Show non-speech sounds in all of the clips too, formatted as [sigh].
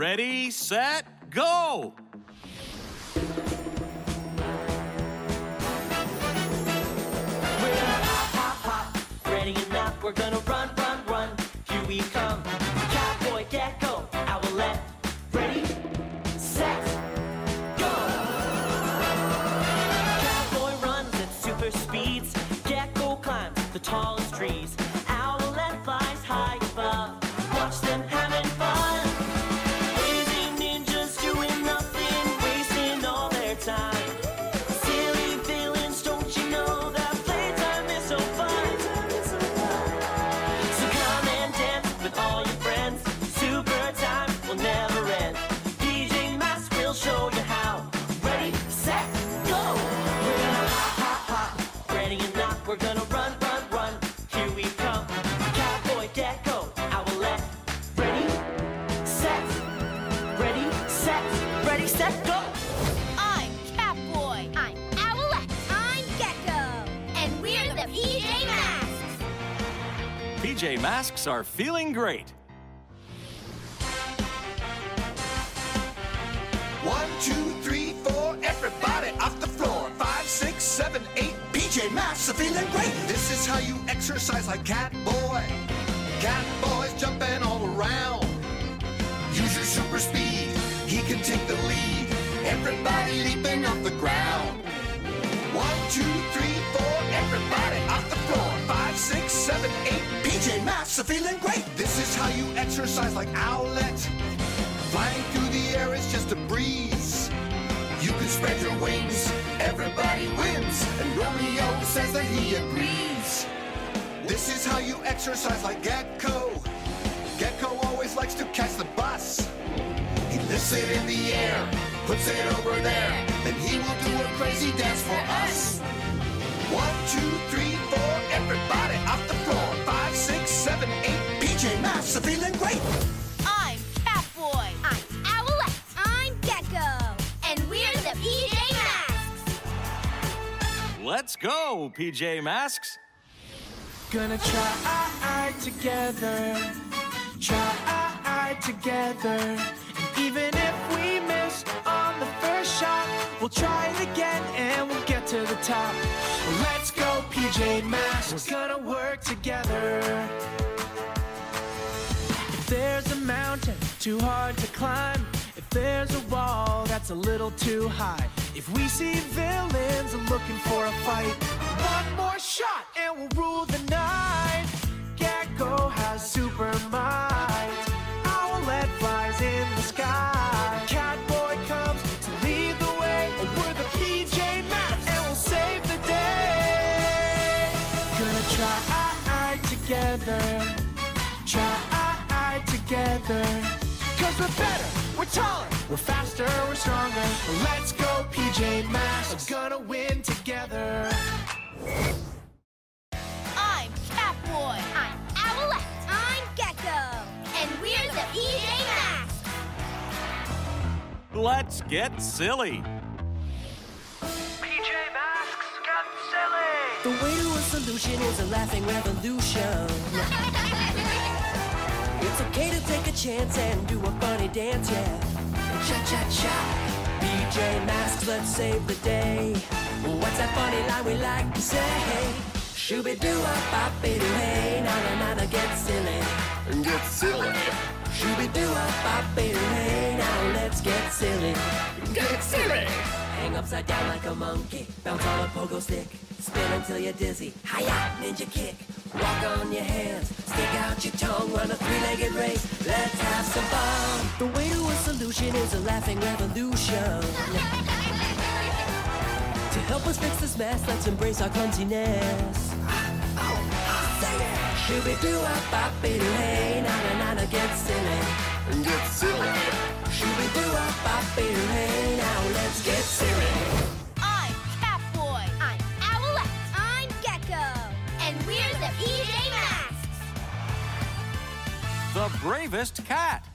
Ready, set, go! We're hop, hop, hop, ready enough. We're gonna run, run, run. Here we come. PJ Masks are feeling great. One, two, three, four, everybody off the floor. Five, six, seven, eight, PJ Masks are feeling great. This is how you exercise like Cat Boy. Cat Boy's jumping all around. Use your super speed, he can take the lead. Everybody leaping off the ground. One, two, three, four, everybody off the floor. Five, six, seven, eight, Feeling great. This is how you exercise like Owlette. Flying through the air is just a breeze. You can spread your wings, everybody wins. And Romeo says that he agrees. This is how you exercise like Gecko. Gecko always likes to catch the bus. He lifts it in the air, puts it over there, then he will do a crazy dance for us. One, two, three, four, everybody off the floor. Are feeling great. I'm Catboy. I'm Owlette. I'm Gecko. And we're the PJ Masks. Let's go, PJ Masks. Gonna try together, try together. And even if we miss on the first shot, we'll try it again and we'll get to the top. Let's go, PJ Masks. We're gonna work together. Too hard to climb, if there's a wall that's a little too high, if we see villains looking for a fight, one more shot and we'll rule the night. Gecko has super might. Owlette flies in the sky. Catboy comes to lead the way. We're the PJ Masks and we'll save the day. Gonna try together. Try together. Cause we're better, we're taller, we're faster, we're stronger. Let's go, PJ Masks. Gonna win together. I'm Catboy. I'm Owlette. I'm Gecko. And we're the PJ Masks. Let's get silly. PJ Masks got silly. The way to a solution is a laughing revolution. [laughs] It's okay to take a chance and do a funny dance, yeah. Cha cha cha. PJ Masks, let's save the day. What's that funny line we like to say? Shooby doo up, boppy doo hey, na na na na, get silly. Get silly. Shooby doo up, boppy doo hey, now let's get silly. Get silly. Hang upside down like a monkey. Bounce on a pogo stick. Spin until you're dizzy. Hiya, ninja kick. Walk on your hands. Stick out your tongue. Run a three-legged race. Let's have some fun. The way to a solution is a laughing revolution. To help us fix this mess, let's embrace our clumsiness. Shooby doo up, doo hey, na na na na, get silly. Get silly. Shooby doo up, doo hey, now let's get silly. PJ Masks. The bravest cat.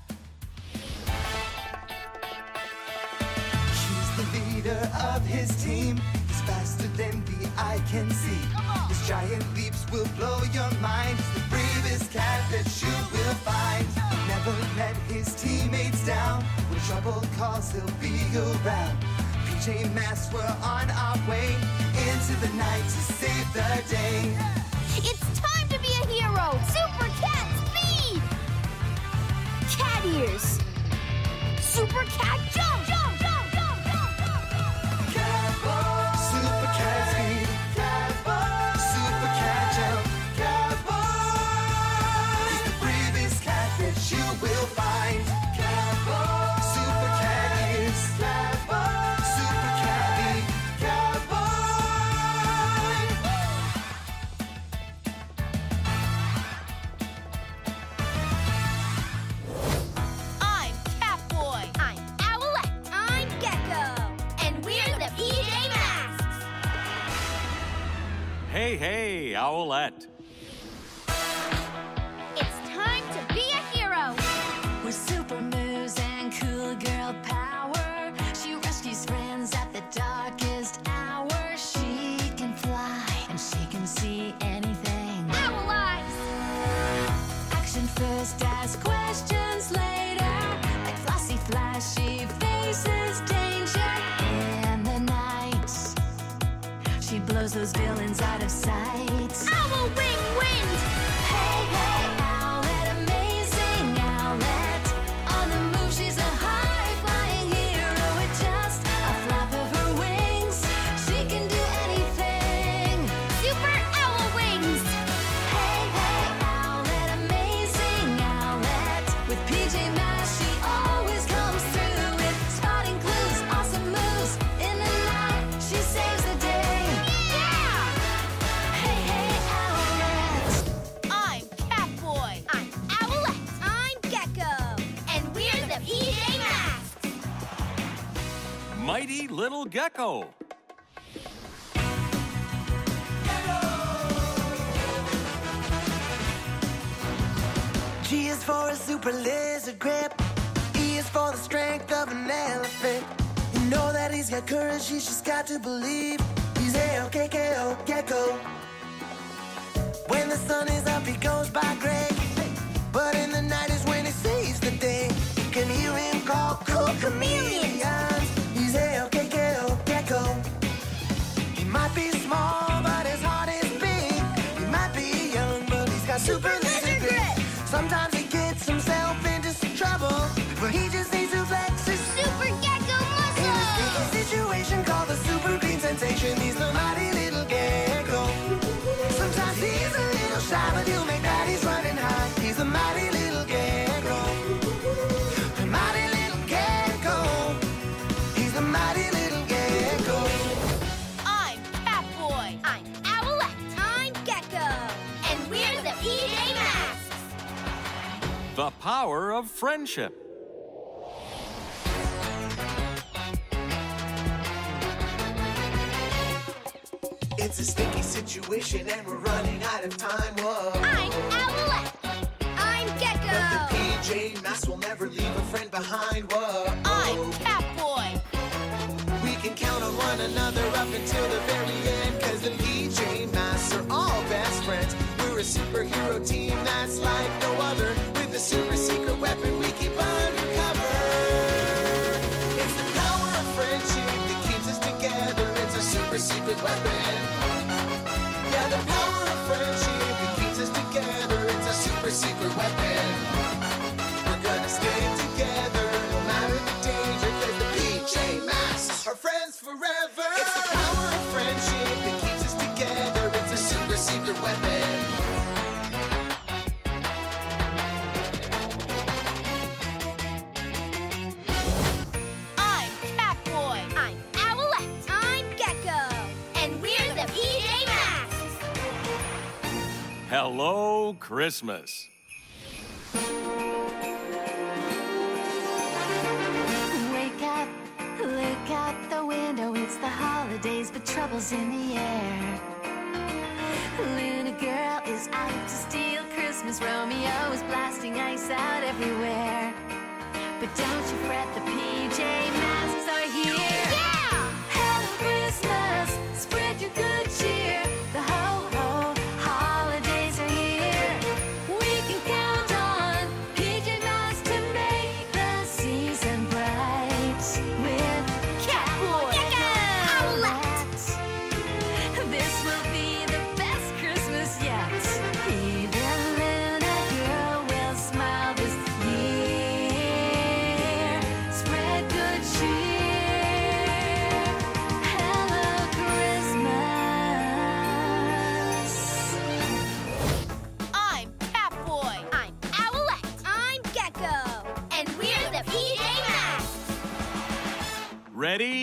He's the leader of his team. He's faster than the eye can see. His giant leaps will blow your mind. He's the bravest cat that you will find. Never let his teammates down. When trouble calls, he'll be around. PJ Masks, we're on our way into the night to save the day. It's time to be a hero! Super Cat Speed! Cat Ears! Super Cat Jump! Gecko. G is for a super lizard grip. E is for the strength of an elephant. You know that he's got courage, he's just got to believe. He's A-O-K-K-O, gecko. When the sun is up, he goes by Greg. But in the night is when he saves the day. You can hear him call cool chameleons. Green sensation. The mighty little gecko. Sometimes he's a little shy, but he'll make daddies run and hide. He's the mighty little gecko. The mighty little gecko. He's the mighty little gecko. I'm Catboy! I'm Owlette! I'm Gecko! And we're the PJ Masks! The power of friendship. Sticky situation and we're running out of time. Whoa. I'm Owlette! I'm Gecko. But the PJ Masks will never leave a friend behind. Whoa. I'm Catboy! We can count on one another up until the very end. Cause the PJ Masks are all best friends. We're a superhero team that's like no other. With a super secret weapon we keep undercover. It's the power of friendship that keeps us together. It's a super secret weapon. Secret weapon. We're gonna stay together no matter the danger. Cause the PJ Masks are friends forever. It's the power of friendship that keeps us together. It's a super secret weapon. I'm Christmas. Wake up, look out the window. It's the holidays, but trouble's in the air. Luna girl is out to steal Christmas. Romeo is blasting ice out everywhere. But don't you fret, the PJ Masks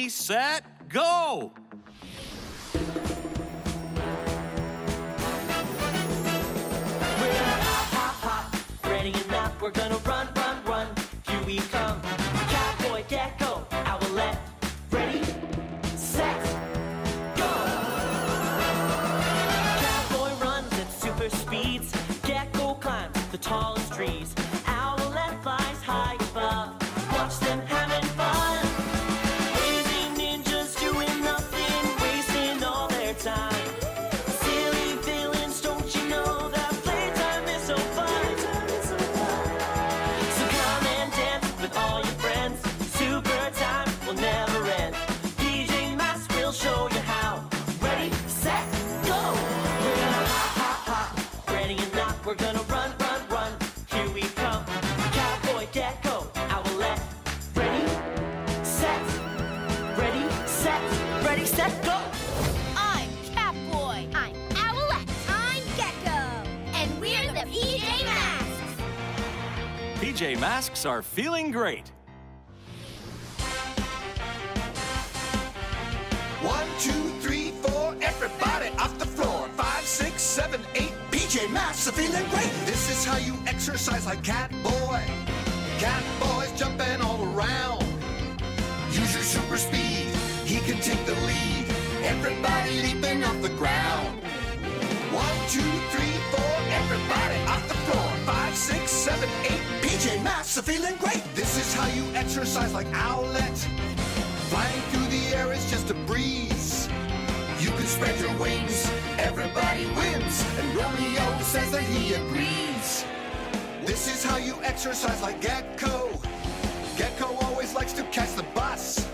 set, go! We're hop, hop, hop, ready enough. We're gonna run, run, run. Here we come. Catboy, gecko, owlette. Ready, set, go. Catboy runs at super speeds. Gecko climbs the tallest trees. PJ Masks are feeling great. One, two, three, four, everybody off the floor. Five, six, seven, eight. PJ Masks are feeling great. This is how you exercise like Cat Boy. Cat Boy's jumping all around. Use your super speed, he can take the lead. Everybody leaping off the ground. One, two, three, four, everybody off the floor. Five, six, seven, eight. PJ Masks are feeling great. This is how you exercise like Owlette. Flying through the air is just a breeze. You can spread your wings, everybody wins. And Romeo says that he agrees. This is how you exercise like Gecko. Gecko always likes to catch the bus.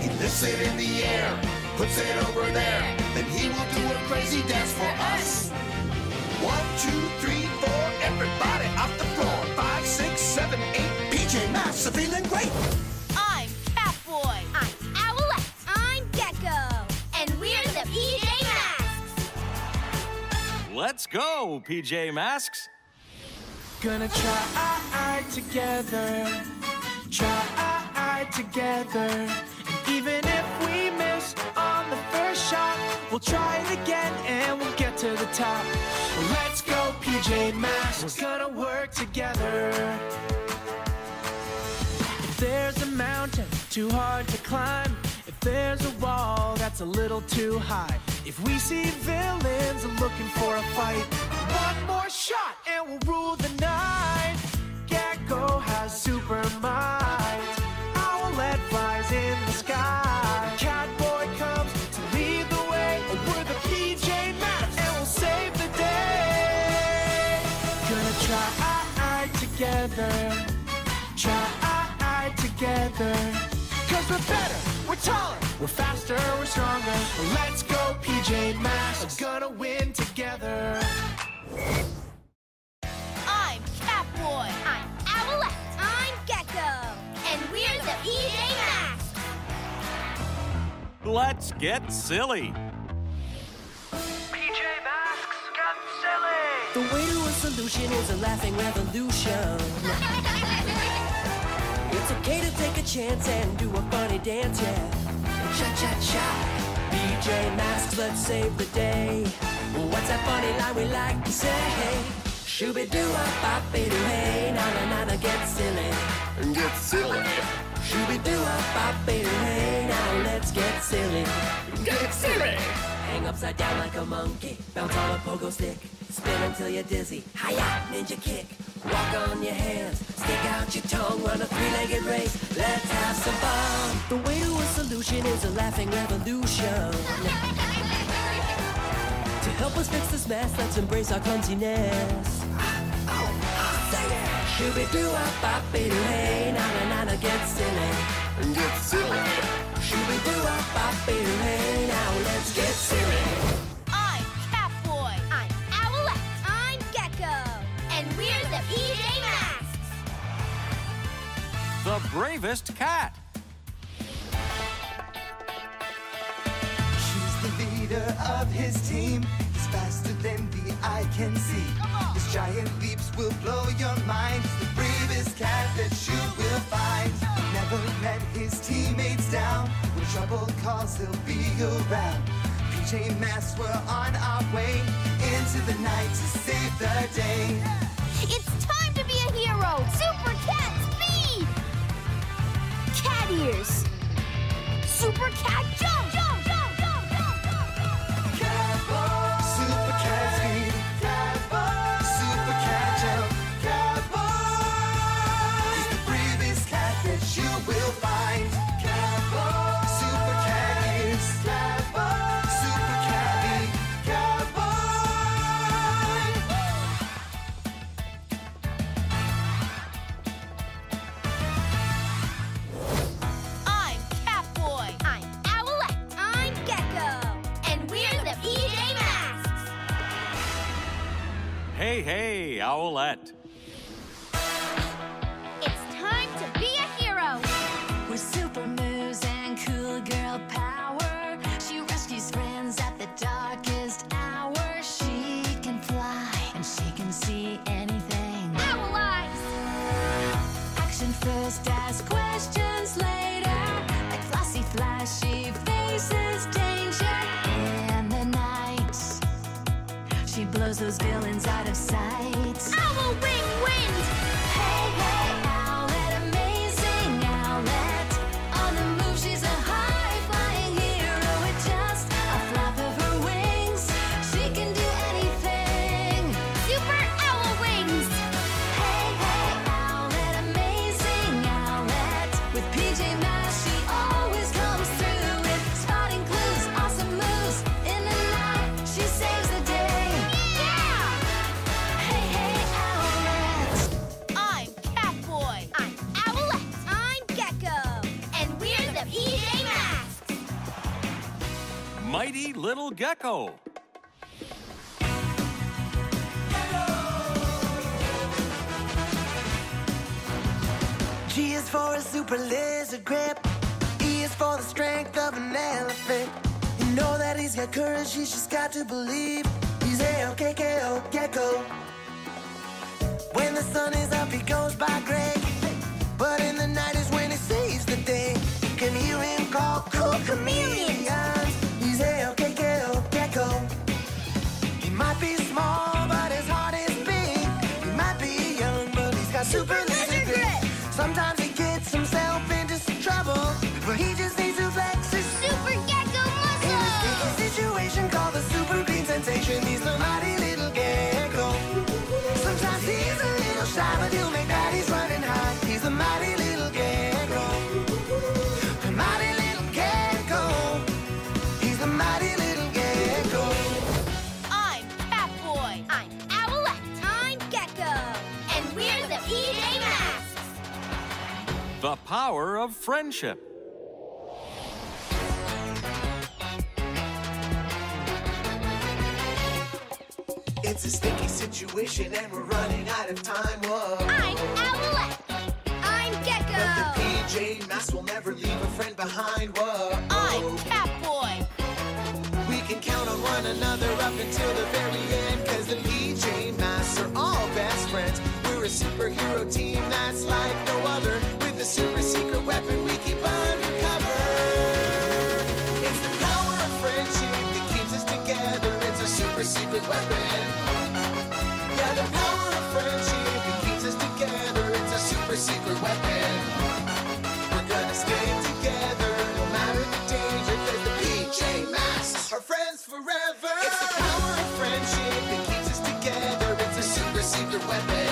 He lifts it in the air, puts it over there. Then he will do a crazy dance for us. One, two, three, four, everybody off the floor. Five, six, seven, eight. PJ Masks are feeling great. I'm Catboy. I'm Owlette. I'm Gecko. And we're the PJ Masks. Let's go, PJ Masks. Gonna try together, try together. And even if we miss on the first shot, we'll try it again and we'll get to the top. Let's go, PJ Masks. We're gonna work together. If there's a mountain too hard to climb, if there's a wall that's a little too high, if we see villains looking for a fight, one more shot and we'll rule the night. Gecko has super might. Owlette flies in the sky. Taller, we're faster, we're stronger. Let's go, PJ Masks. We're gonna win together. I'm Catboy. I'm Owlette. I'm Gecko. And we're the PJ Masks. Let's get silly. PJ Masks got silly. The way to a solution is a laughing revolution. [laughs] It's okay to take a chance and do a funny dance, yeah. Cha cha cha. PJ Masks, let's save the day. What's that funny line we like to say? Shooby doo up, bop doo hey, na na na na, get silly. Get silly. Shooby doo up, bop doo hey, now let's get silly. Get silly. Hang upside down like a monkey. Bounce on a pogo stick. Spin until you're dizzy. Hiya, ninja kick. Walk on your hands. Stick out your tongue. Run a three-legged race. Let's have some fun. The way to a solution is a laughing revolution. To help us fix this mess, let's embrace our clumsiness. Shooby doo up, bop doo hey, na na na na, get silly. Get silly. Shooby doo up, bop doo hey, now let's get silly. PJ Masks. The bravest cat. He's the leader of his team. He's faster than the eye can see. His giant leaps will blow your mind. He's the bravest cat that you will find. Never let his teammates down. When trouble walls, they'll be around. PJ Masks, we're on our way into the night to save the day. It's time to be a hero! Super Cat Speed! Cat Ears! Super Cat gecko. G is for a super lizard grip. E is for the strength of an elephant. You know that he's got courage, he's just got to believe. He's A-O-K-K-O, gecko. When the sun is up, he goes by Greg. But in the night is when he saves the day. You can hear him call cool chameleons. Shy, but he'll make daddies running high. He's the mighty little gecko. The mighty little gecko. He's the mighty little gecko. I'm Catboy. I'm Owlette. I'm Gecko. And we're the PJ Masks. The power of friendship. It's a sticky situation and we're running out of time. Whoa. PJ Masks will never leave a friend behind. Whoa. I'm Catboy. We can count on one another up until the very end. Cause the PJ Masks are all best friends. We're a superhero team that's like no other. With a super secret weapon we keep undercover. It's the power of friendship that keeps us together. It's a super secret weapon. Yeah, the power of friendship that keeps us together. It's a super secret weapon. Friends forever. It's the power of friendship that keeps us together. It's a super secret weapon.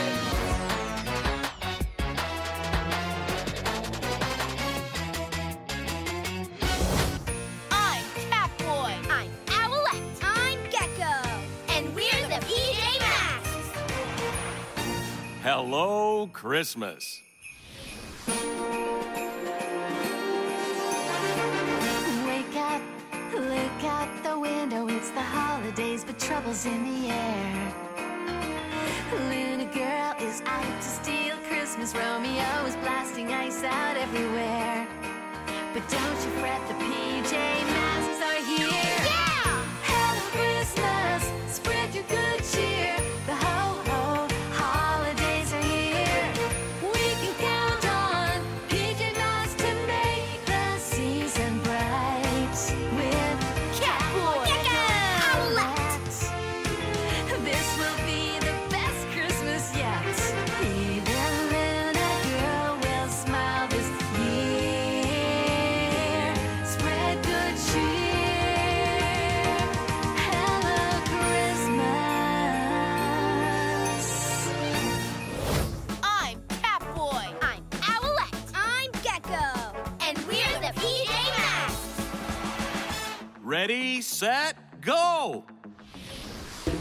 I'm Catboy. I'm Owlette. I'm Gecko. And we're the PJ Masks. Hello, Christmas. Wake up, look out window. It's the holidays, but trouble's in the air. Luna girl is out to steal Christmas. Romeo is blasting ice out everywhere. But don't you fret, the PJ Masks Ready, set, go! We're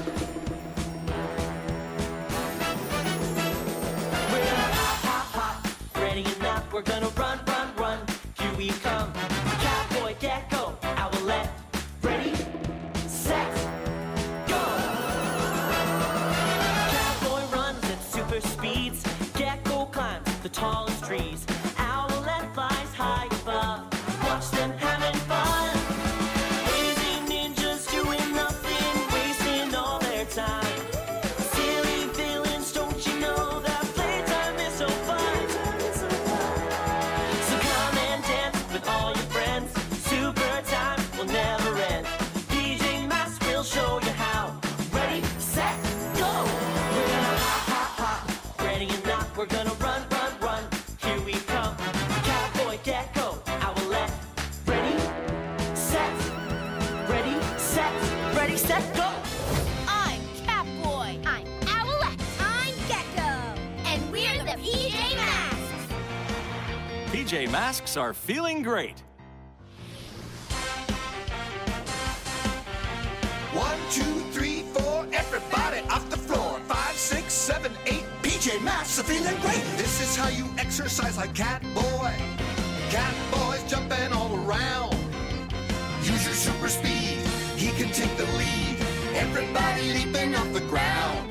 hot, hot, hot. Ready not, we're gonna run, run, run. Here we come. PJ Masks are feeling great. One, two, three, four, everybody off the floor. Five, six, seven, eight, PJ Masks are feeling great. This is how you exercise like Cat Boy. Cat Boy's jumping all around. Use your super speed, he can take the lead. Everybody leaping off the ground.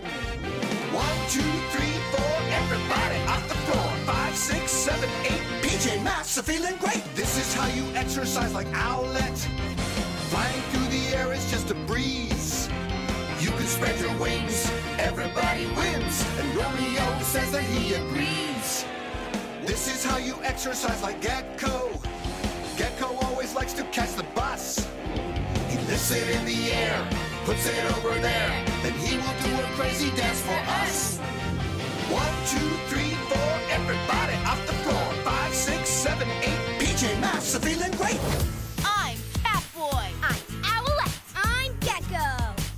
One, two, three, four, everybody off the floor. Five, six, seven, eight, PJ Masks are feeling great. This is how you exercise like Owlette. Flying through the air is just a breeze. You can spread your wings, everybody wins. And Romeo says that he agrees. This is how you exercise like Gecko. Gecko always likes to catch the bus. He lifts it in the air, puts it over there, will do a crazy dance for us. One, two, three, four, everybody off the floor. Five, six, seven, eight, PJ Masks are feeling great. I'm Catboy. I'm Owlette. I'm Gecko.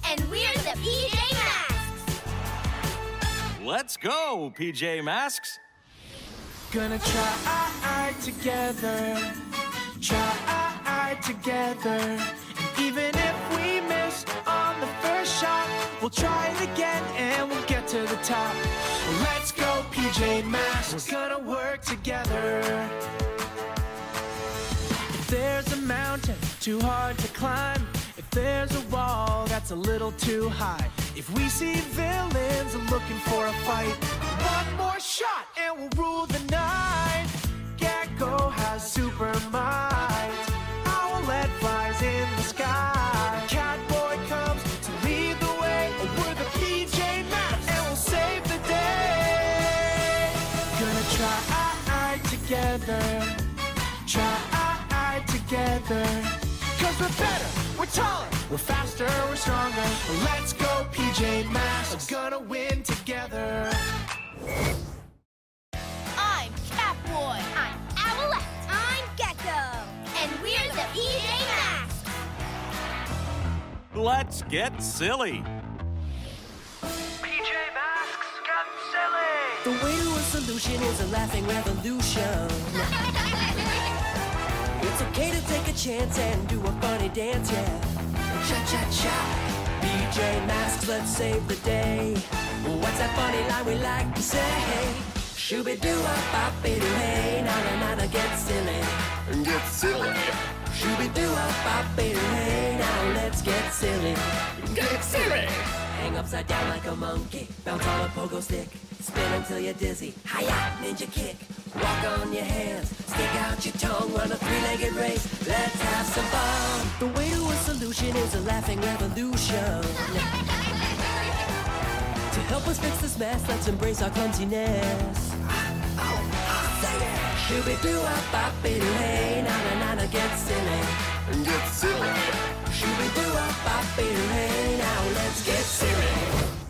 And we're the PJ Masks. Let's go, PJ Masks. Gonna try together, try together. Even if we miss on the first shot, we'll try it again and we'll get to the top. Let's go, PJ Masks. We're gonna work together. If there's a mountain too hard to climb, if there's a wall that's a little too high, if we see villains looking for a fight, one more shot and we'll rule the night. Gecko has super might. Better, we're taller, we're faster, we're stronger. Let's go, PJ Masks. Gonna win together. I'm Catboy. I'm Owlette. I'm Gecko. And we're the PJ Masks. Let's get silly. PJ Masks got silly. The way to a solution is a laughing revolution. [laughs] It's okay to take a chance and do a funny dance, yeah. Cha cha cha. PJ Masks, let's save the day. What's that funny line we like to say? Shooby doo up, bop doo hey, na na na na, get silly. Get silly. Shooby doo up, bop doo hey, now let's get silly. Get silly. Hang upside down like a monkey. Bounce on a pogo stick. Spin until you're dizzy. Hiya, ninja kick. Walk on your hands. Stick out your tongue. Run a three-legged race. Let's have some fun. The way to a solution is a laughing revolution. To help us fix this mess, let's embrace our clumsiness. Shooby doo up, bop hey, na na na na, get silly. Get silly. Shooby doo up, bop hey, now let's get silly.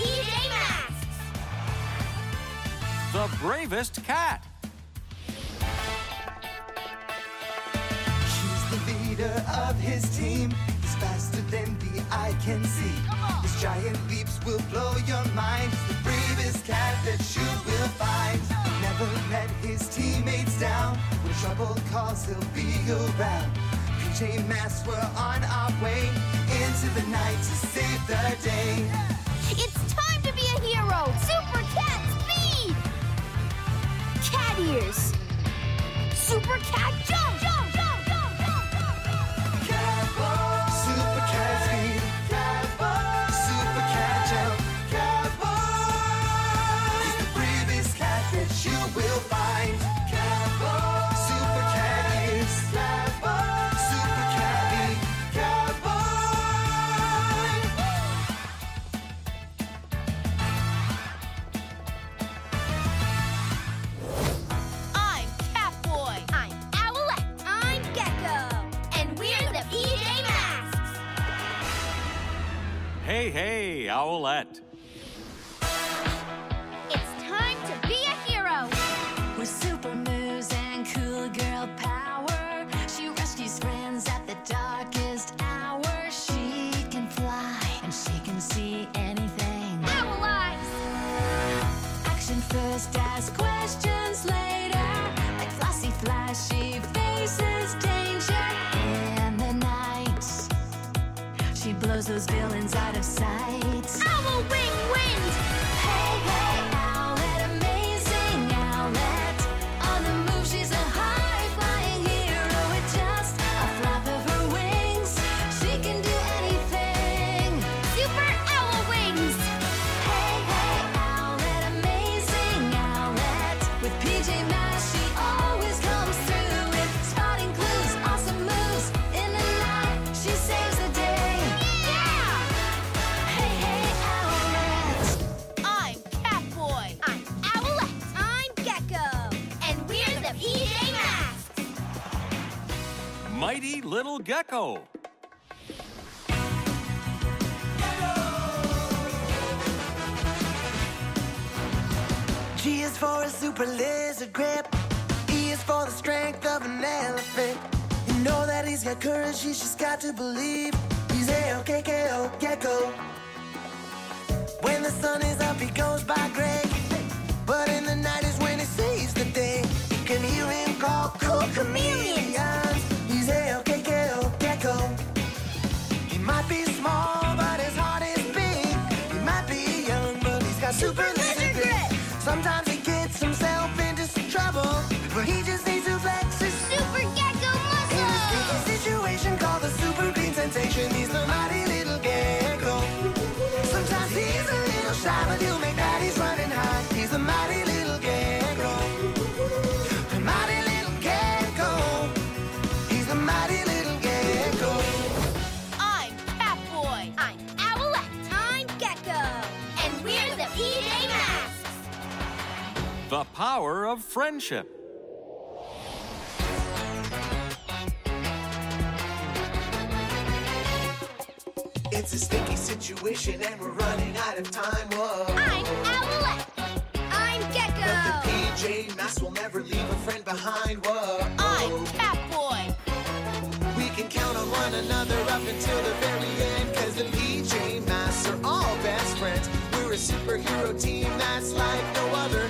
PJ Masks. The bravest cat. She's the leader of his team. He's faster than the eye can see. His giant leaps will blow your mind. He's the bravest cat that you will find. Never let his teammates down. When trouble calls, he'll be around. PJ Masks, we're on our way into the night to save the day. It's time to be a hero! Super Cat Speed! Cat Ears! Super Cat Jump! Jump! Jump! Jump! Jump! jump, jump. gecko. G is for a super lizard grip. E is for the strength of an elephant. You know that he's got courage, he's just got to believe. He's A-O-K-K-O, gecko. When the sun is up, he goes by Greg. But in the night is when he sees the day. You can hear him call, cool chameleon. super power of friendship. It's a sticky situation and we're running out of time. Whoa. I'm Owlette. I'm Gecko. But the PJ Masks will never leave a friend behind. Whoa. I'm Catboy. We can count on one another up until the very end. Cause the PJ Masks are all best friends. We're a superhero team that's like no other.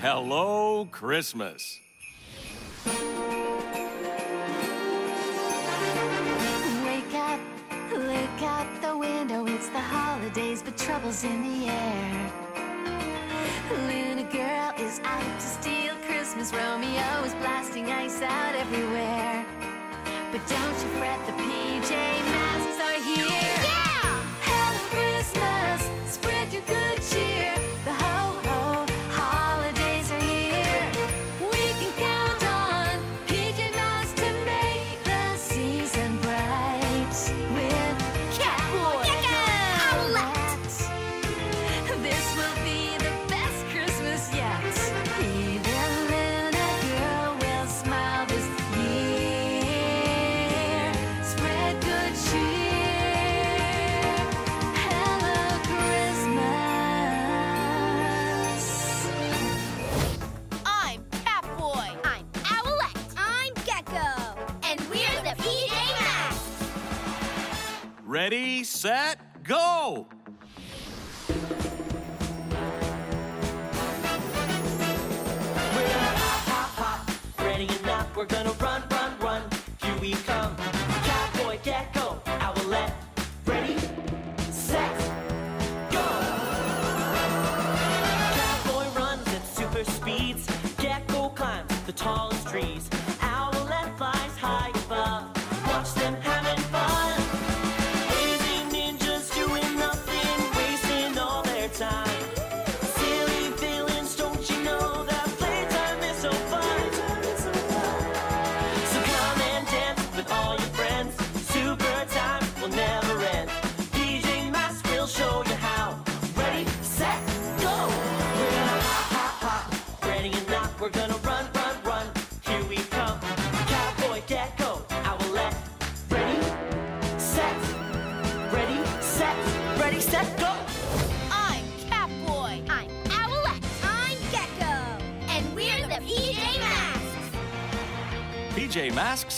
Hello Christmas. Wake up, look out the window. It's the holidays, but trouble's in the air. Luna girl is out to steal Christmas. Romeo is blasting ice out everywhere. But don't you fret, the PJ Masks are here. Ready, set, go!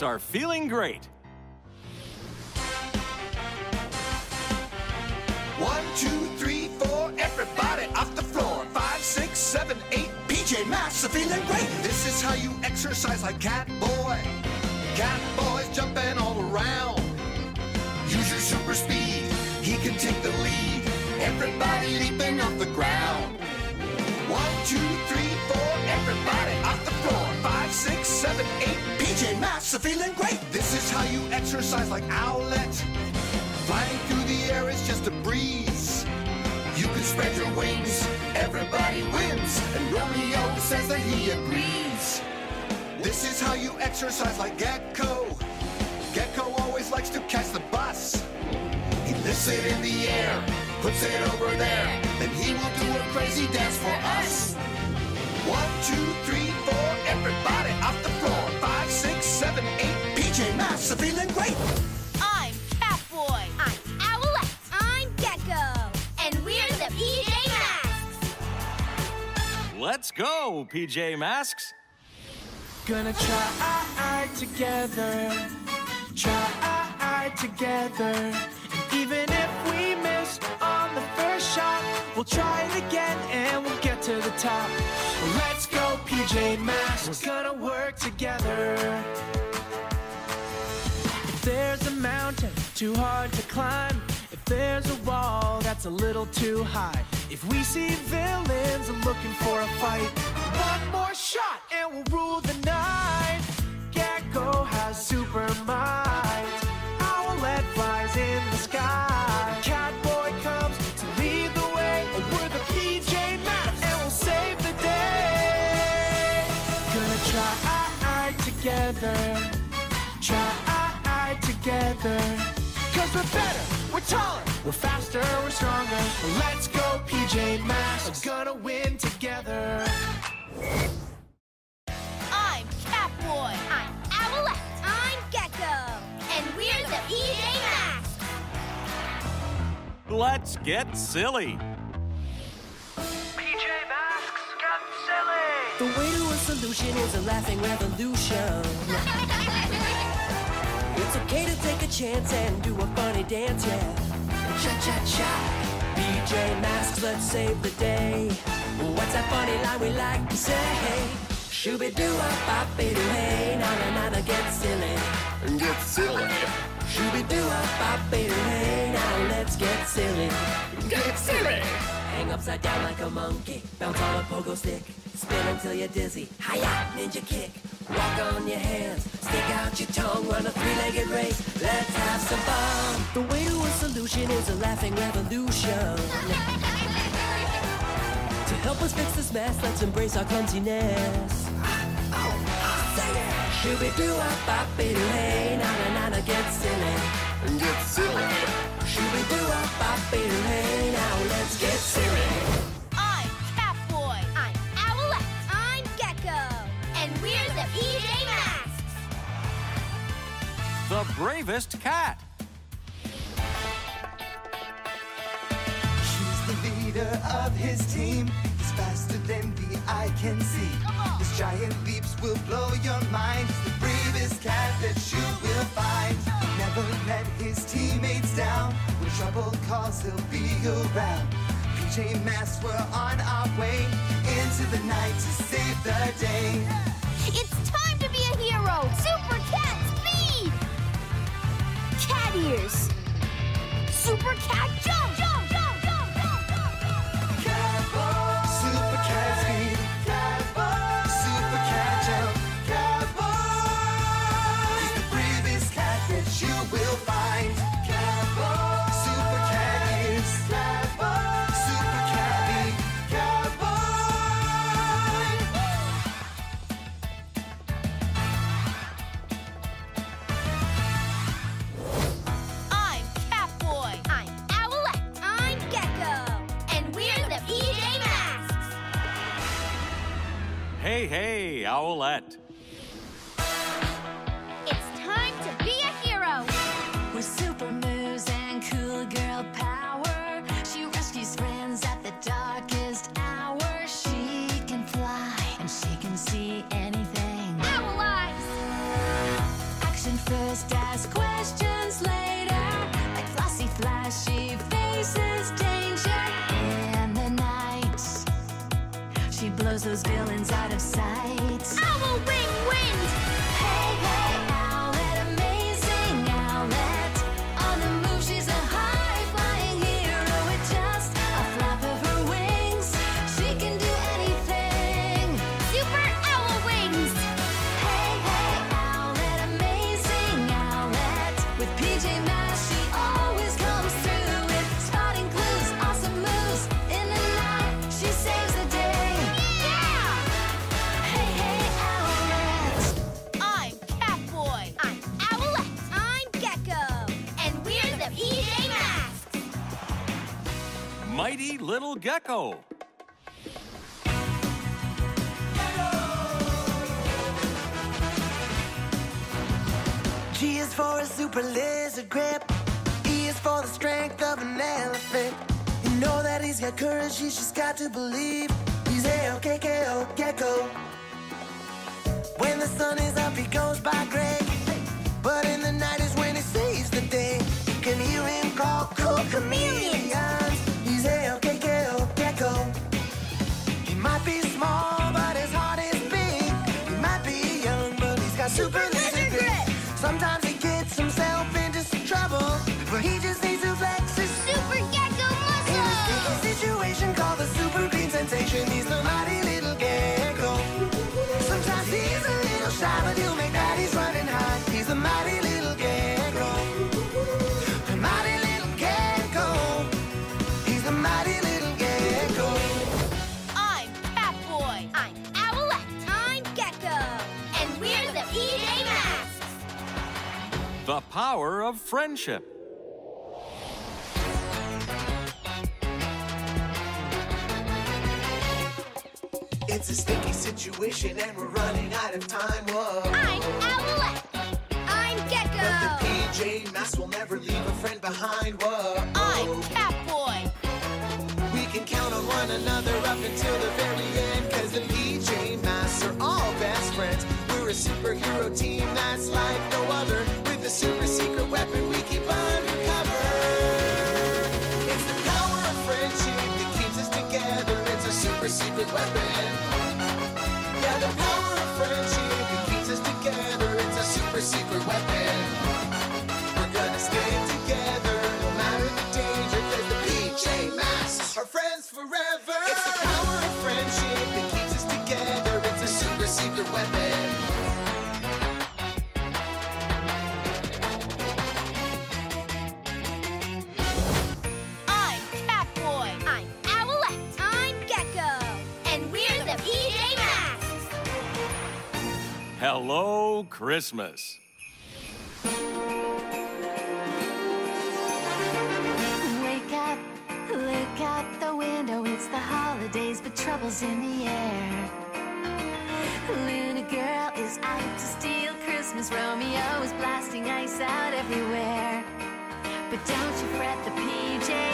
Are feeling great. One, two, three, four, everybody off the floor. Five, six, seven, eight, PJ Masks are feeling great. This is how you exercise like Cat Boy. Cat Boy's jumping all around. Use your super speed, he can take the lead. Everybody leaping off the ground. One, two, three, four, everybody off the floor. Five, six, seven, eight, PJ Masks are feeling great. This is how you exercise like Owlette. Flying through the air is just a breeze. You can spread your wings, everybody wins. And Romeo says that he agrees. This is how you exercise like Gecko. Gecko always likes to catch the bus. He lifts it in the air, puts it over there, then he will do a crazy dance for us. One, two, three, four, everybody off the floor. Five, six, seven, eight, PJ Masks are feeling great. I'm Catboy. I'm Owlette. I'm Gecko. And we're the PJ Masks. Let's go, PJ Masks. Gonna try together, try together. And even if we miss on the first shot, we'll try it again and we'll get to the top. PJ Masks. We're gonna work together. If there's a mountain too hard to climb, if there's a wall that's a little too high, if we see villains looking for a fight, one more shot and we'll rule the night. Gecko has super might. We're better, we're taller, we're faster, we're stronger. Let's go, PJ Masks. We're gonna win together. I'm Catboy. I'm Owlette. I'm Gecko. And we're the PJ Masks. Let's get silly. PJ Masks got silly. The way to a solution is a laughing revolution. [laughs] It's okay to take a chance and do a funny dance, yeah. Cha cha cha. PJ Masks, let's save the day. What's that funny line we like to say? Shooby doo up, bop doo hey, na na na na, get silly. Get silly. Shooby doo up, bop doo hey, now let's get silly. Get silly. Hang upside down like a monkey. Bounce on a pogo stick. Spin until you're dizzy. Hiya, ninja kick. Walk on your hands. Stick out your tongue. Run a three-legged race. Let's have some fun. The way to a solution is a laughing revolution. To help us fix this mess, let's embrace our clumsiness. Say it. Shooby doo up, bop doo hey, na na na na, get silly. Get silly. Shooby doo up, bop doo hey, now let's get silly. The bravest cat. He's the leader of his team. He's faster than the eye can see. Come on. He's His giant leaps will blow your mind. He's the bravest cat that you will find. Never let his teammates down. When trouble calls, he'll be around. PJ Masks, we're on our way into the night to save the day. It's time to be a hero! Super Cat Speed! Cat ears! Super Cat Jump! Little gecko. G is for a super lizard grip. E is for the strength of an elephant. You know that he's got courage, he's just got to believe. He's A-O-K-K-O, gecko. When the sun is up, he goes by Greg. But in the night is when he saves the day. You can hear him call cool chameleons. Power of friendship. It's a sticky situation and we're running out of time. Whoa. I'm Owlette. I'm But the PJ Masks will never leave a friend behind. Whoa. I'm Catboy. We can count on one another up until the very end. Cause the PJ Masks are all best friends. We're a superhero team that's like no Yeah, the power of friendship keeps us together. It's a super secret weapon. We're gonna stay together no matter the the PJ Masks are friends forever. It's the power of friendship that keeps us together. It's a super secret weapon. Hello, Christmas. Wake up, look out the window. It's the holidays, but trouble's in the air. Luna girl is out to steal Christmas. Romeo is blasting ice out everywhere. But don't you fret, the PJ